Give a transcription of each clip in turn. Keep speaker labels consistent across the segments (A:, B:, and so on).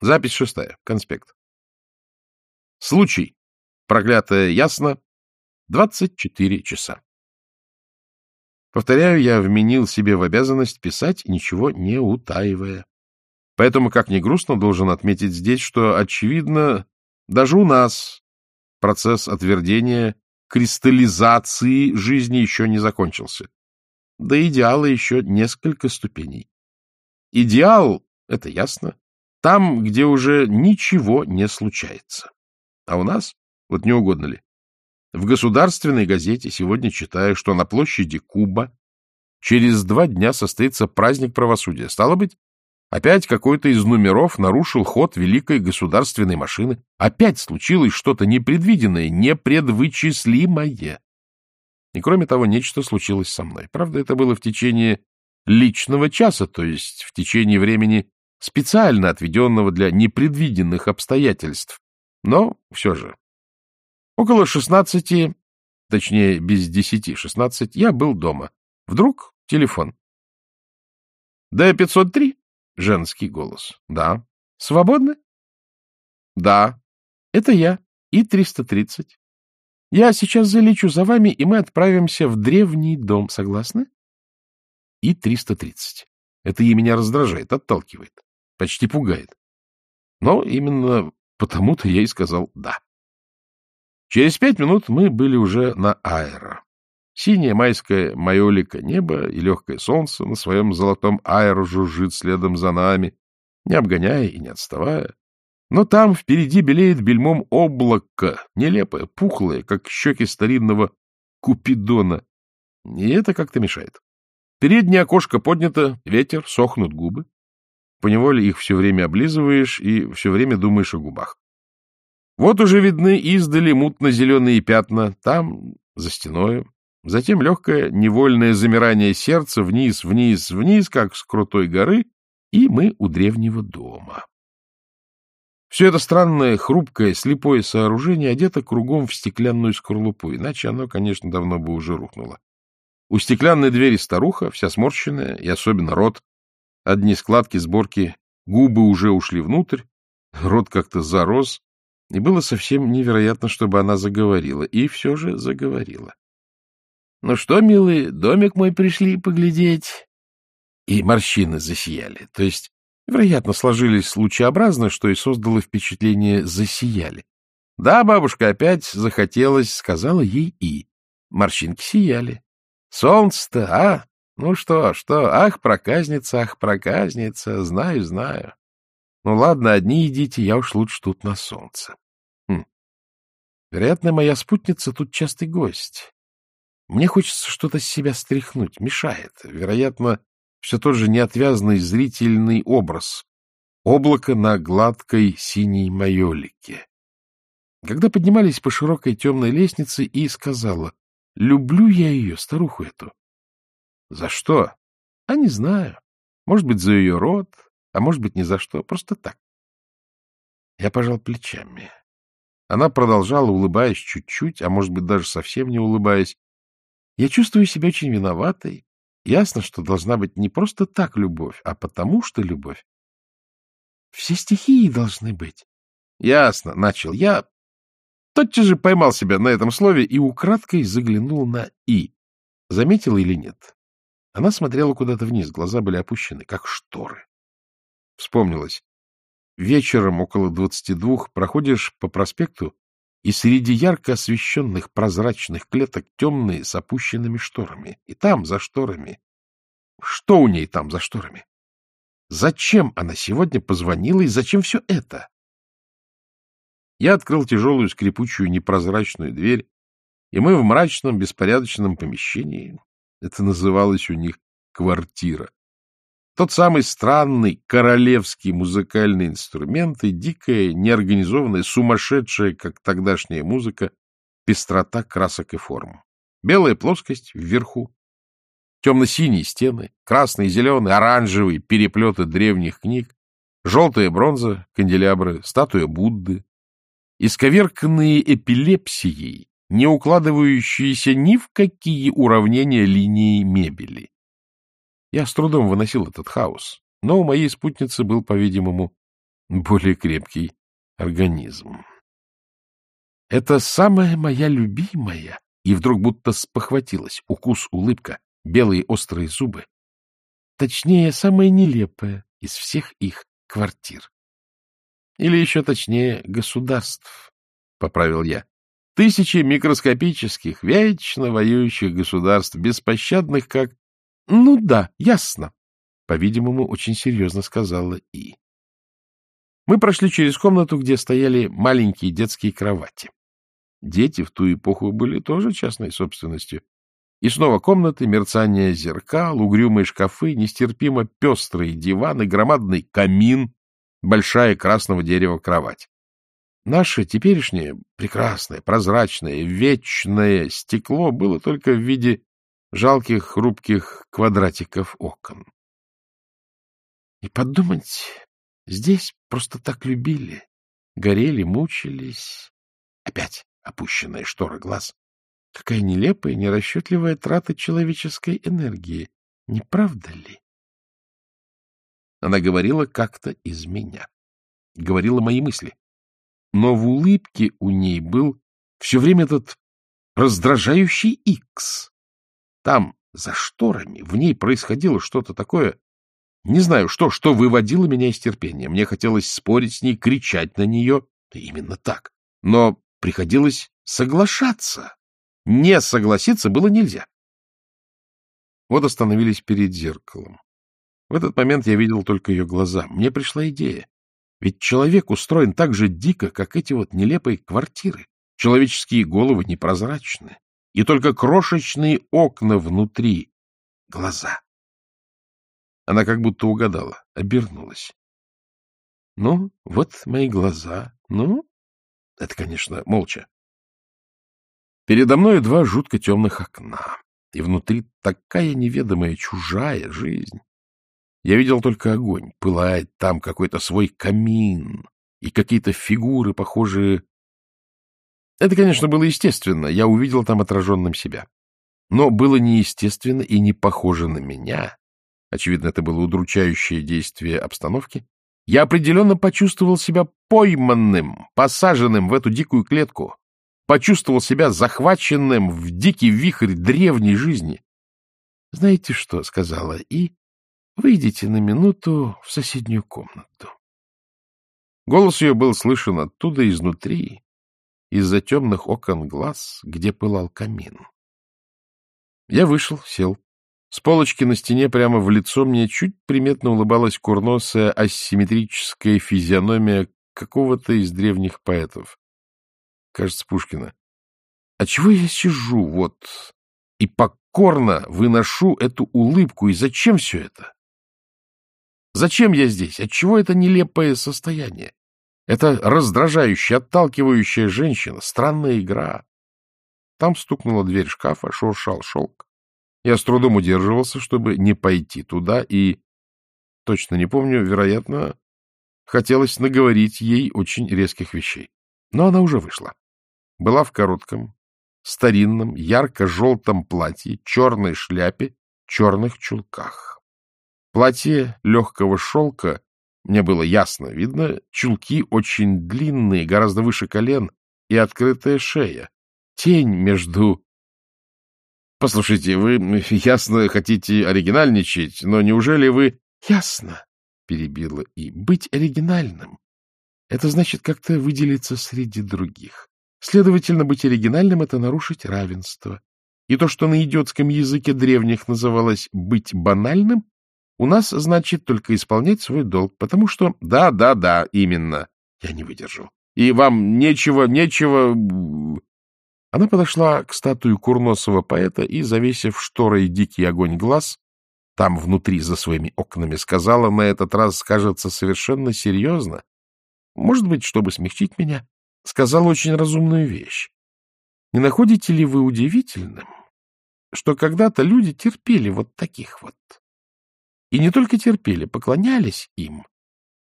A: Запись шестая. Конспект. Случай. Проклятое ясно. 24 часа. Повторяю, я вменил себе в обязанность писать, ничего не утаивая. Поэтому, как ни грустно, должен отметить здесь, что, очевидно, даже у нас процесс отвердения, кристаллизации жизни еще не закончился. До идеала еще несколько ступеней. Идеал, это ясно, там, где уже ничего не случается. А у нас, вот не угодно ли, в государственной газете сегодня читаю, что на площади Куба через два дня состоится праздник правосудия. Стало быть, опять какой-то из номеров нарушил ход великой государственной машины. Опять случилось что-то непредвиденное, непредвычислимое. И кроме того, нечто случилось со мной. Правда, это было в течение личного часа, то есть в течение времени, специально отведенного для непредвиденных обстоятельств. Но все же. Около шестнадцати, точнее, без десяти шестнадцать, я был дома. Вдруг телефон. «Д-503?» — женский голос. «Да». «Свободны?» «Да». «Это я. И-330. Я сейчас залечу за вами, и мы отправимся в древний дом. Согласны?» И-330. Это и меня раздражает, отталкивает, почти пугает. Но именно потому-то я и сказал «да». Через пять минут мы были уже на аэро. Синее майское майолика небо и легкое солнце на своем золотом аэро жужжит следом за нами, не обгоняя и не отставая. Но там впереди белеет бельмом облако, нелепое, пухлое, как щеки старинного Купидона. И это как-то мешает. Переднее окошко поднято, ветер, сохнут губы. Поневоле их все время облизываешь и все время думаешь о губах. Вот уже видны издали мутно-зеленые пятна, там, за стеною. Затем легкое невольное замирание сердца вниз, вниз, вниз, как с крутой горы, и мы у древнего дома. Все это странное, хрупкое, слепое сооружение одето кругом в стеклянную скорлупу, иначе оно, конечно, давно бы уже рухнуло. У стеклянной двери старуха, вся сморщенная, и особенно рот. Одни складки, сборки, губы уже ушли внутрь, рот как-то зарос, и было совсем невероятно, чтобы она заговорила. И все же заговорила. — Ну что, милые, домик мой пришли поглядеть? И морщины засияли. То есть, вероятно, сложились лучеобразно, что и создало впечатление «засияли». Да, бабушка опять захотелось, сказала ей и. Морщинки сияли. Солнце-то, а? Ну что, что? Ах, проказница, ах, проказница, знаю, знаю. Ну ладно, одни идите, я уж лучше тут на солнце. Хм. Вероятно, моя спутница тут частый гость. Мне хочется что-то с себя стряхнуть, мешает. Вероятно, все тот же неотвязный зрительный образ. Облако на гладкой синей майолике. Когда поднимались по широкой темной лестнице, и сказала, люблю я ее, старуху эту. За что? А не знаю. Может быть, за ее род, а может быть, ни за что, просто так. Я пожал плечами. Она продолжала, улыбаясь чуть-чуть, а может быть, даже совсем не улыбаясь. Я чувствую себя очень виноватой. Ясно, что должна быть не просто так любовь, а потому что любовь. Все стихии должны быть. Ясно, начал я. Тотчас же поймал себя на этом слове и украдкой заглянул на «и». Заметила или нет? Она смотрела куда-то вниз, глаза были опущены, как шторы. Вспомнилось. Вечером около двадцати двух проходишь по проспекту, и среди ярко освещенных прозрачных клеток темные с опущенными шторами. И там, за шторами... Что у ней там за шторами? Зачем она сегодня позвонила и зачем все это? Я открыл тяжелую скрипучую непрозрачную дверь, и мы в мрачном беспорядочном помещении, это называлось у них квартира, тот самый странный королевский музыкальный инструмент и дикая, неорганизованная, сумасшедшая, как тогдашняя музыка, пестрота красок и форм. Белая плоскость вверху, темно-синие стены, красные, зеленые, оранжевые переплеты древних книг, желтая бронза, канделябры, статуя Будды, исковерканные эпилепсией, не укладывающиеся ни в какие уравнения линии мебели. Я с трудом выносил этот хаос, но у моей спутницы был, по-видимому, более крепкий организм. Это самая моя любимая, и вдруг будто спохватилась. Укус, улыбка, белые острые зубы. Точнее, самая нелепая из всех их квартир. Или еще точнее, государств, — поправил я. Тысячи микроскопических, вечно воюющих государств, беспощадных, как... Ну да, ясно, — по-видимому, очень серьезно сказала И. Мы прошли через комнату, где стояли маленькие детские кровати. Дети в ту эпоху были тоже частной собственностью. И снова комнаты, мерцание зеркал, угрюмые шкафы, нестерпимо пестрые диваны, громадный камин, большая красного дерева кровать. Наше теперешнее прекрасное, прозрачное, вечное стекло было только в виде жалких хрупких квадратиков окон. И подумать, здесь просто так любили, горели, мучились. Опять опущенная штора глаз. Какая нелепая, нерасчетливая трата человеческой энергии. Не правда ли? Она говорила как-то из меня. Говорила мои мысли. Но в улыбке у ней был все время этот раздражающий икс. Там, за шторами, в ней происходило что-то такое, не знаю что, что выводило меня из терпения. Мне хотелось спорить с ней, кричать на нее. Именно так. Но приходилось соглашаться. Не согласиться было нельзя. Вот остановились перед зеркалом. В этот момент я видел только ее глаза. Мне пришла идея. Ведь человек устроен так же дико, как эти вот нелепые квартиры. Человеческие головы непрозрачны. И только крошечные окна внутри — глаза. Она как будто угадала, обернулась. Ну, вот мои глаза. Ну, это, конечно, молча. Передо мной два жутко темных окна, и внутри такая неведомая чужая жизнь. Я видел только огонь, пылает там какой-то свой камин, и какие-то фигуры, похожие... Это, конечно, было естественно, я увидел там отраженным себя. Но было неестественно и не похоже на меня. Очевидно, это было удручающее действие обстановки. Я определенно почувствовал себя пойманным, посаженным в эту дикую клетку, почувствовал себя захваченным в дикий вихрь древней жизни. — Знаете что? — сказала И. — Выйдите на минуту в соседнюю комнату. Голос ее был слышен оттуда, изнутри, из-за темных окон глаз, где пылал камин. Я вышел, сел. С полочки на стене прямо в лицо мне чуть приметно улыбалась курносая асимметрическая физиономия какого-то из древних поэтов. Кажется, Пушкина. А чего я сижу вот и покорно выношу эту улыбку? И зачем все это? Зачем я здесь? Отчего это нелепое состояние? Это раздражающая, отталкивающая женщина, странная игра. Там стукнула дверь шкафа, шуршал шелк. Я с трудом удерживался, чтобы не пойти туда, и, точно не помню, вероятно, хотелось наговорить ей очень резких вещей. Но она уже вышла была в коротком, старинном, ярко-желтом платье, черной шляпе, черных чулках. Платье легкого шелка, мне было ясно видно, чулки очень длинные, гораздо выше колен, и открытая шея. Тень между... Послушайте, вы ясно хотите оригинальничать, но неужели вы... Ясно, перебила и быть оригинальным. Это значит как-то выделиться среди других. Следовательно, быть оригинальным — это нарушить равенство. И то, что на идиотском языке древних называлось «быть банальным», у нас значит только исполнять свой долг, потому что... Да, да, да, именно. Я не выдержал. И вам нечего, нечего... Она подошла к статуе курносого поэта и, завесив шторой дикий огонь глаз, там внутри за своими окнами, сказала на этот раз, кажется, совершенно серьезно, может быть, чтобы смягчить меня, сказал очень разумную вещь. Не находите ли вы удивительным, что когда-то люди терпели вот таких вот? И не только терпели, поклонялись им.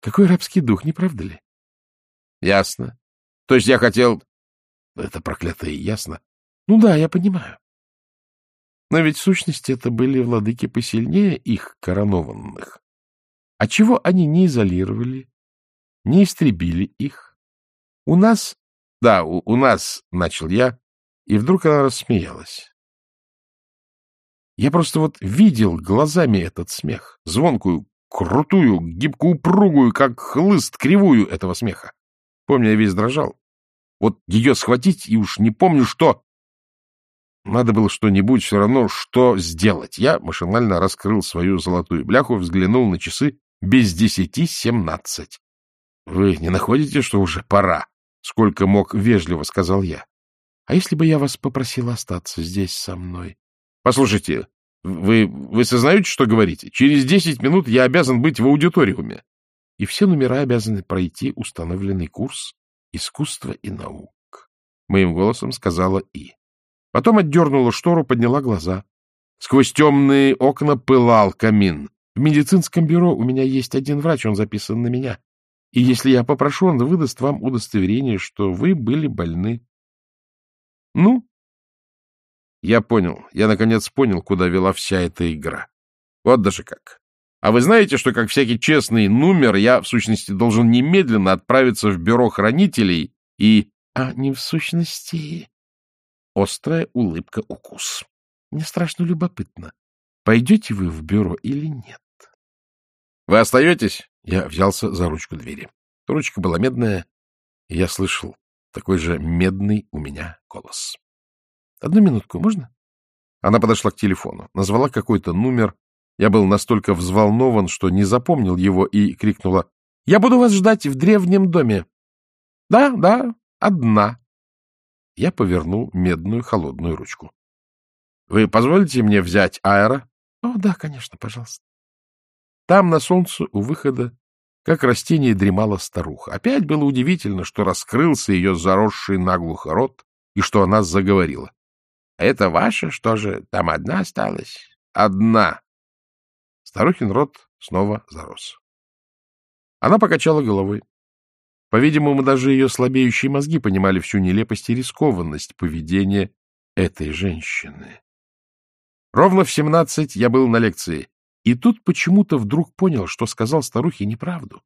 A: Какой рабский дух, не правда ли? Ясно. То есть я хотел... Это проклятое ясно. Ну да, я понимаю. Но ведь в сущности это были владыки посильнее их коронованных. А чего они не изолировали, не истребили их. У нас... Да, у, у нас, — начал я, и вдруг она рассмеялась. Я просто вот видел глазами этот смех, звонкую, крутую, гибко-упругую, как хлыст, кривую этого смеха. Помню, я весь дрожал. Вот ее схватить, и уж не помню, что... Надо было что-нибудь все равно, что сделать. Я машинально раскрыл свою золотую бляху, взглянул на часы без десяти семнадцать. — Вы не находите, что уже пора? — сколько мог вежливо, — сказал я. — А если бы я вас попросил остаться здесь со мной? — Послушайте, вы, вы сознаете, что говорите? Через десять минут я обязан быть в аудиториуме. И все номера обязаны пройти установленный курс искусства и наук. Моим голосом сказала И. Потом отдернула штору, подняла глаза. Сквозь темные окна пылал камин. В медицинском бюро у меня есть один врач, он записан на меня. И если я попрошу, он выдаст вам удостоверение, что вы были больны. Ну? Я понял. Я, наконец, понял, куда вела вся эта игра. Вот даже как. А вы знаете, что, как всякий честный номер, я, в сущности, должен немедленно отправиться в бюро хранителей и... А не в сущности... Острая улыбка-укус. Мне страшно любопытно. Пойдете вы в бюро или нет? Вы остаетесь? Я взялся за ручку двери. Ручка была медная, и я слышал такой же медный у меня голос. — Одну минутку, можно? Она подошла к телефону, назвала какой-то номер. Я был настолько взволнован, что не запомнил его, и крикнула. — Я буду вас ждать в древнем доме. — Да, да, одна. Я повернул медную холодную ручку. — Вы позволите мне взять аэро? — О, да, конечно, пожалуйста. Там, на солнце, у выхода, как растение дремала старуха. Опять было удивительно, что раскрылся ее заросший наглухо рот, и что она заговорила. — Это ваша, что же, там одна осталась? — Одна. Старухин рот снова зарос. Она покачала головой. По-видимому, даже ее слабеющие мозги понимали всю нелепость и рискованность поведения этой женщины. Ровно в семнадцать я был на лекции, и тут почему-то вдруг понял, что сказал старухе неправду.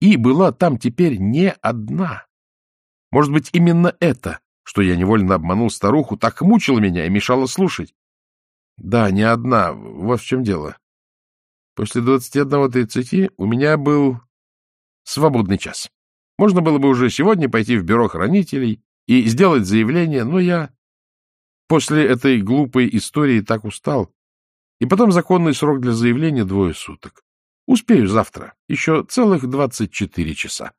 A: И была там теперь не одна. Может быть, именно это, что я невольно обманул старуху, так мучило меня и мешало слушать. Да, не одна, вот в чем дело. После двадцати одного тридцати у меня был свободный час. Можно было бы уже сегодня пойти в бюро хранителей и сделать заявление, но я после этой глупой истории так устал. И потом законный срок для заявления двое суток. Успею завтра. Еще целых двадцать четыре часа.